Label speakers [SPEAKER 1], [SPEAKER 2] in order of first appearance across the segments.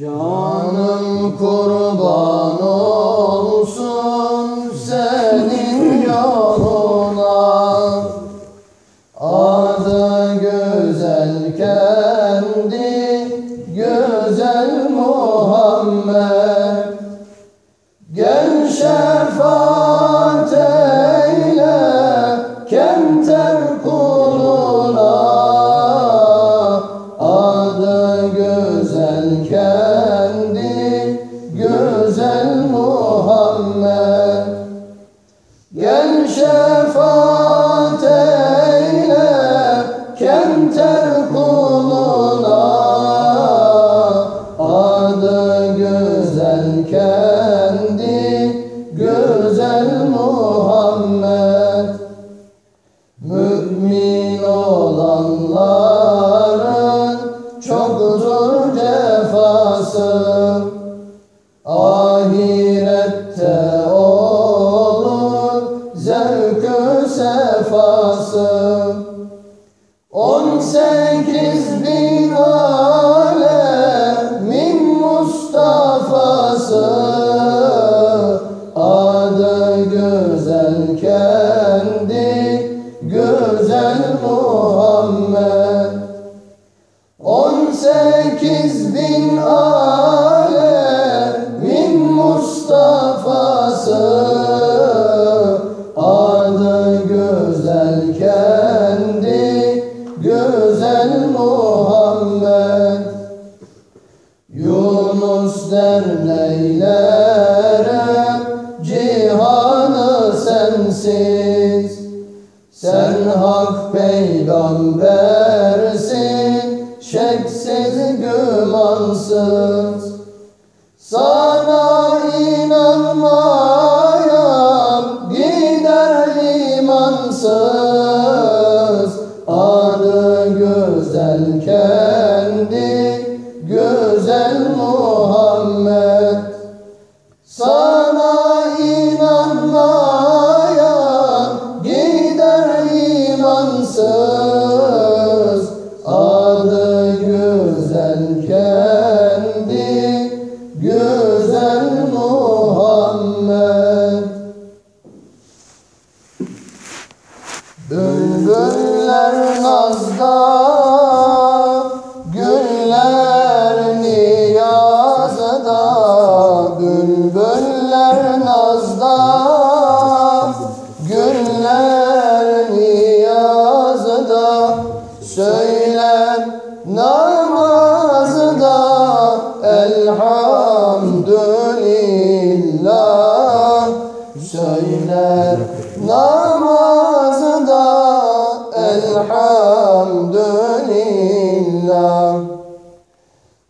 [SPEAKER 1] Canım kurban olsun senin yoluna. Adı güzel kendi güzel Muhammed. move me verem cihanı sensiz. Sen hak peygambersin şeksiz gümansız. Sana inanmayan gider imansız. Adı güzelken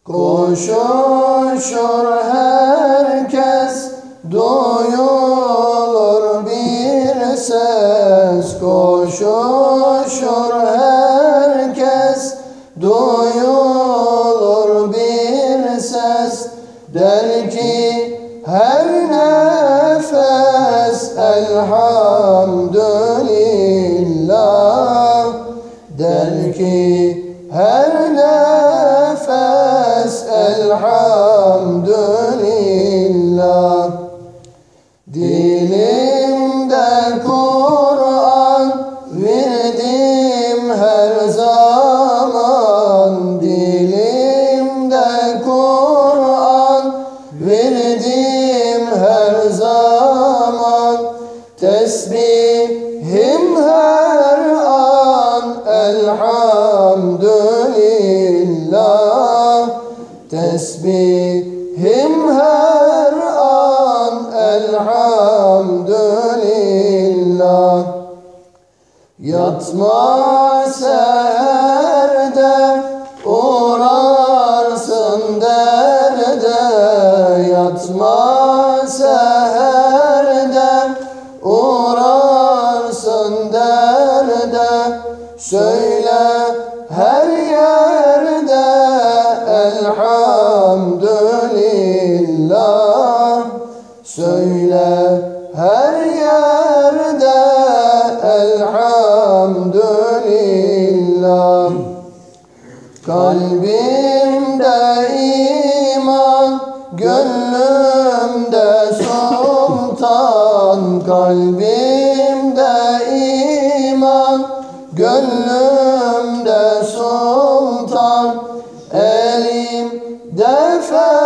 [SPEAKER 1] Koşuşur herkes duyulur bir ses. Koşuşur herkes duyulur bir ses. Der ki her nefes elhamdülillah. elhamdülillah Yatma seherde uğrarsın derde. Yatma Kalbimde iman, gönlümde sultan. Kalbimde iman, gönlümde sultan. Elimde ferman.